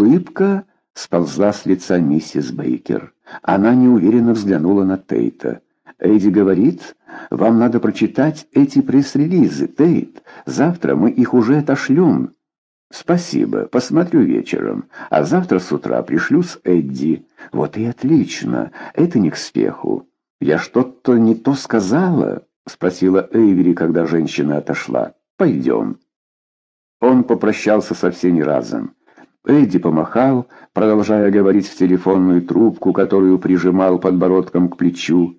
Улыбка сползла с лица миссис Бейкер. Она неуверенно взглянула на Тейта. Эдди говорит, вам надо прочитать эти пресс-релизы, Тейт. Завтра мы их уже отошлем. Спасибо, посмотрю вечером. А завтра с утра пришлю с Эдди. Вот и отлично. Это не к спеху. Я что-то не то сказала? Спросила Эйвери, когда женщина отошла. Пойдем. Он попрощался со всеми разом. Эдди помахал, продолжая говорить в телефонную трубку, которую прижимал подбородком к плечу.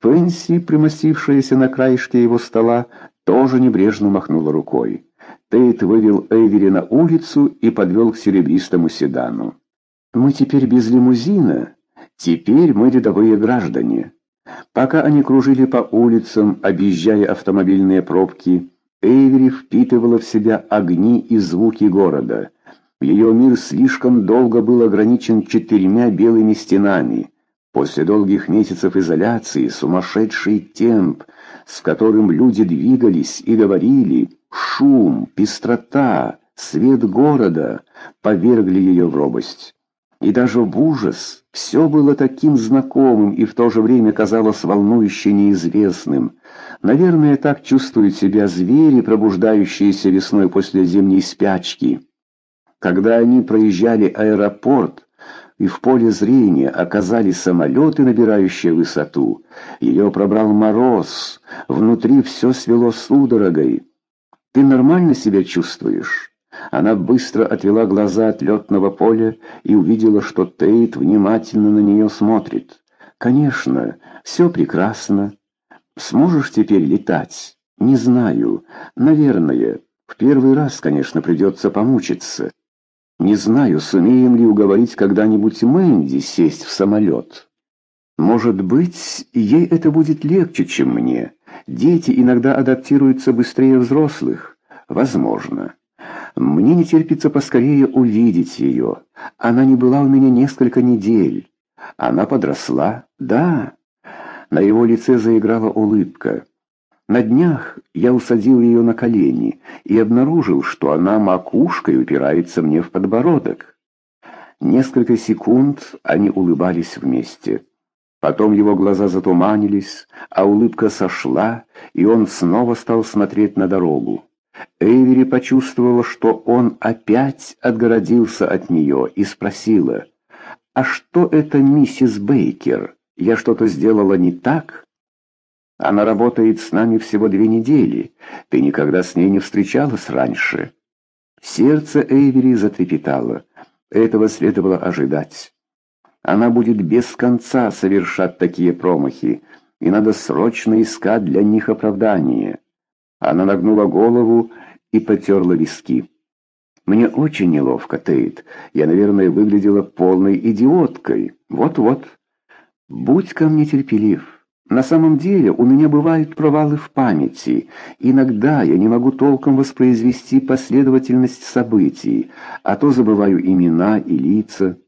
Пенси, примостившаяся на краешке его стола, тоже небрежно махнула рукой. Тейт вывел Эйвери на улицу и подвел к серебристому седану. «Мы теперь без лимузина. Теперь мы рядовые граждане». Пока они кружили по улицам, объезжая автомобильные пробки, Эйвери впитывала в себя огни и звуки города. Ее мир слишком долго был ограничен четырьмя белыми стенами. После долгих месяцев изоляции сумасшедший темп, с которым люди двигались и говорили, шум, пестрота, свет города повергли ее в робость. И даже в ужас все было таким знакомым и в то же время казалось волнующе неизвестным. Наверное, так чувствуют себя звери, пробуждающиеся весной после зимней спячки. Когда они проезжали аэропорт, и в поле зрения оказались самолеты, набирающие высоту, ее пробрал мороз, внутри все свело судорогой. «Ты нормально себя чувствуешь?» Она быстро отвела глаза от летного поля и увидела, что Тейт внимательно на нее смотрит. «Конечно, все прекрасно. Сможешь теперь летать?» «Не знаю. Наверное. В первый раз, конечно, придется помучиться. Не знаю, сумеем ли уговорить когда-нибудь Мэнди сесть в самолет. Может быть, ей это будет легче, чем мне. Дети иногда адаптируются быстрее взрослых. Возможно». Мне не терпится поскорее увидеть ее. Она не была у меня несколько недель. Она подросла, да. На его лице заиграла улыбка. На днях я усадил ее на колени и обнаружил, что она макушкой упирается мне в подбородок. Несколько секунд они улыбались вместе. Потом его глаза затуманились, а улыбка сошла, и он снова стал смотреть на дорогу. Эйвери почувствовала, что он опять отгородился от нее и спросила, «А что это миссис Бейкер? Я что-то сделала не так?» «Она работает с нами всего две недели. Ты никогда с ней не встречалась раньше». Сердце Эйвери затрепетало. Этого следовало ожидать. Она будет без конца совершать такие промахи, и надо срочно искать для них оправдание. Она нагнула голову и потерла виски. «Мне очень неловко, Тейт. Я, наверное, выглядела полной идиоткой. Вот-вот. Будь ко мне терпелив. На самом деле у меня бывают провалы в памяти. Иногда я не могу толком воспроизвести последовательность событий, а то забываю имена и лица.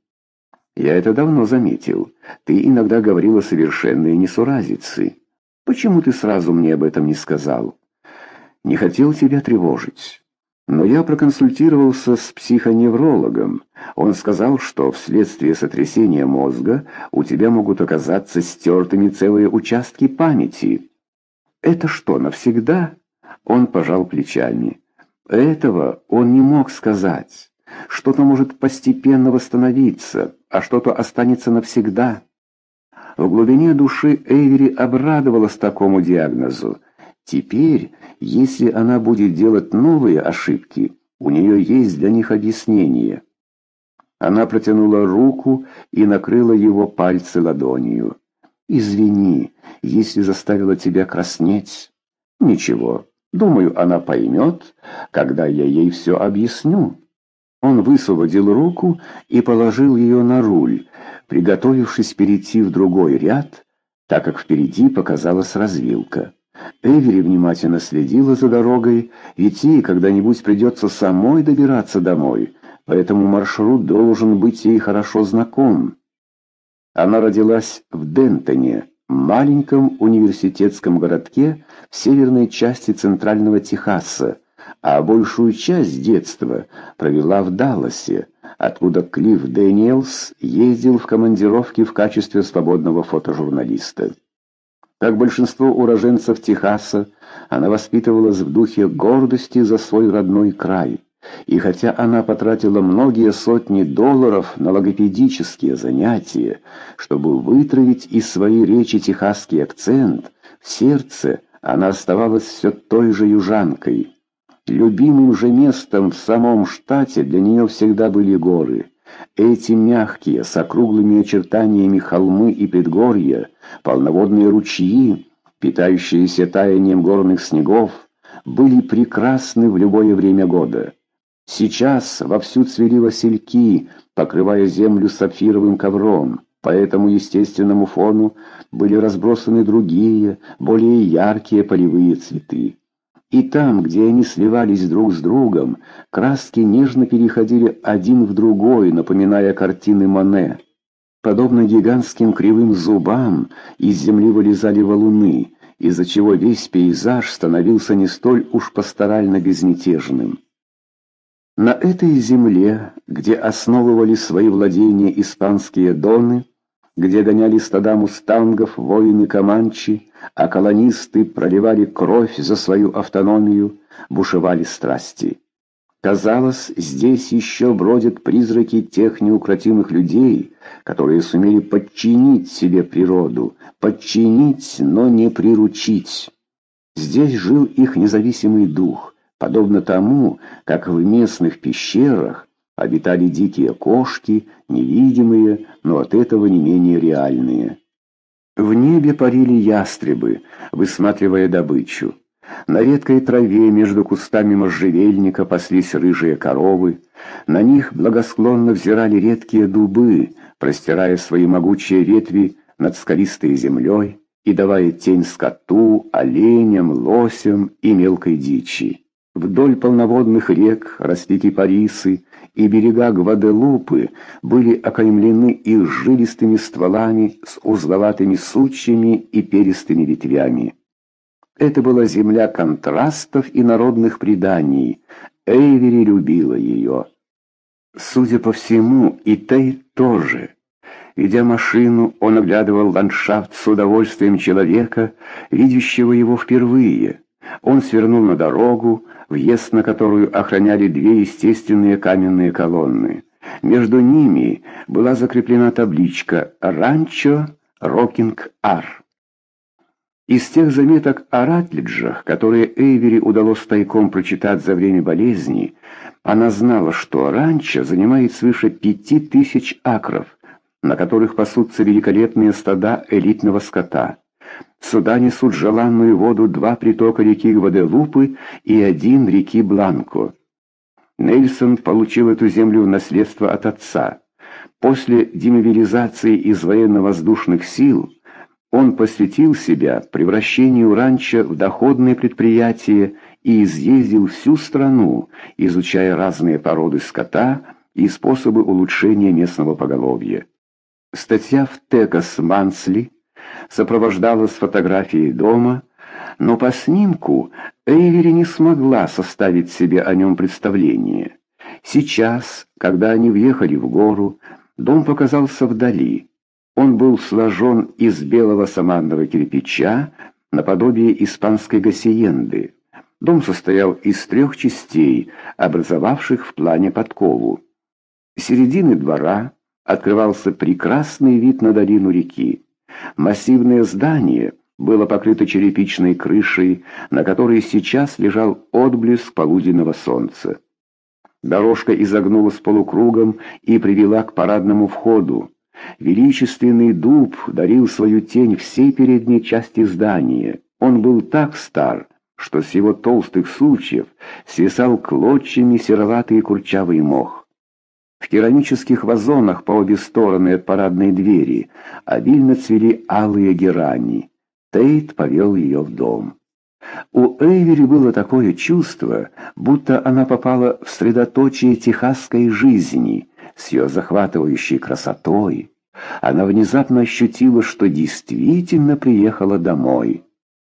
Я это давно заметил. Ты иногда говорила совершенные несуразицы. Почему ты сразу мне об этом не сказал?» Не хотел тебя тревожить. Но я проконсультировался с психоневрологом. Он сказал, что вследствие сотрясения мозга у тебя могут оказаться стертыми целые участки памяти. Это что, навсегда? Он пожал плечами. Этого он не мог сказать. Что-то может постепенно восстановиться, а что-то останется навсегда. В глубине души Эйвери обрадовалась такому диагнозу. Теперь, если она будет делать новые ошибки, у нее есть для них объяснение. Она протянула руку и накрыла его пальцы ладонью. «Извини, если заставила тебя краснеть». «Ничего, думаю, она поймет, когда я ей все объясню». Он высвободил руку и положил ее на руль, приготовившись перейти в другой ряд, так как впереди показалась развилка. Эвери внимательно следила за дорогой, ведь ей когда-нибудь придется самой добираться домой, поэтому маршрут должен быть ей хорошо знаком. Она родилась в Дентоне, маленьком университетском городке в северной части центрального Техаса, а большую часть детства провела в Далласе, откуда Клифф Дэниелс ездил в командировки в качестве свободного фотожурналиста. Как большинство уроженцев Техаса, она воспитывалась в духе гордости за свой родной край. И хотя она потратила многие сотни долларов на логопедические занятия, чтобы вытравить из своей речи техасский акцент, в сердце она оставалась все той же южанкой. Любимым же местом в самом штате для нее всегда были горы. Эти мягкие, с округлыми очертаниями холмы и предгорья, полноводные ручьи, питающиеся таянием горных снегов, были прекрасны в любое время года. Сейчас вовсю цвели васильки, покрывая землю сапфировым ковром. По этому естественному фону были разбросаны другие, более яркие полевые цветы. И там, где они сливались друг с другом, краски нежно переходили один в другой, напоминая картины Мане. Подобно гигантским кривым зубам из земли вылезали валуны, из-за чего весь пейзаж становился не столь уж пасторально безмятежным. На этой земле, где основывали свои владения испанские доны, где гоняли стада мустангов воины Каманчи, а колонисты проливали кровь за свою автономию, бушевали страсти. Казалось, здесь еще бродят призраки тех неукротимых людей, которые сумели подчинить себе природу, подчинить, но не приручить. Здесь жил их независимый дух, подобно тому, как в местных пещерах обитали дикие кошки, невидимые, но от этого не менее реальные. В небе парили ястребы, высматривая добычу. На редкой траве между кустами можжевельника паслись рыжие коровы, на них благосклонно взирали редкие дубы, простирая свои могучие ветви над скалистой землей и давая тень скоту, оленям, лосям и мелкой дичи. Вдоль полноводных рек росли кипарисы, и берега Гваделупы были окаймлены их жилистыми стволами с узловатыми сучьями и перистыми ветвями. Это была земля контрастов и народных преданий. Эйвери любила ее. Судя по всему, и Тей тоже. Ведя машину, он оглядывал ландшафт с удовольствием человека, видящего его впервые. Он свернул на дорогу, въезд на которую охраняли две естественные каменные колонны. Между ними была закреплена табличка «Ранчо Рокинг-Ар». Из тех заметок о Ратлиджах, которые Эйвери удалось тайком прочитать за время болезни, она знала, что ранчо занимает свыше пяти тысяч акров, на которых пасутся великолепные стада элитного скота. Сюда несут желанную воду два притока реки Гваделупы и один реки Бланко. Нельсон получил эту землю в наследство от отца. После демобилизации из военно-воздушных сил он посвятил себя превращению ранчо в доходное предприятие и изъездил всю страну, изучая разные породы скота и способы улучшения местного поголовья. Статья в Текас Мансли сопровождалась фотографией дома, но по снимку Эйвери не смогла составить себе о нем представление. Сейчас, когда они въехали в гору, дом показался вдали. Он был сложен из белого саманного кирпича, наподобие испанской гасиенды. Дом состоял из трех частей, образовавших в плане подкову. С середины двора открывался прекрасный вид на долину реки. Массивное здание было покрыто черепичной крышей, на которой сейчас лежал отблеск полуденного солнца. Дорожка изогнулась полукругом и привела к парадному входу. Величественный дуб дарил свою тень всей передней части здания. Он был так стар, что с его толстых сучьев свисал клочьями сероватый курчавый мох. В керамических вазонах по обе стороны от парадной двери обильно цвели алые герани. Тейт повел ее в дом. У Эйвери было такое чувство, будто она попала в средоточие техасской жизни с ее захватывающей красотой. Она внезапно ощутила, что действительно приехала домой.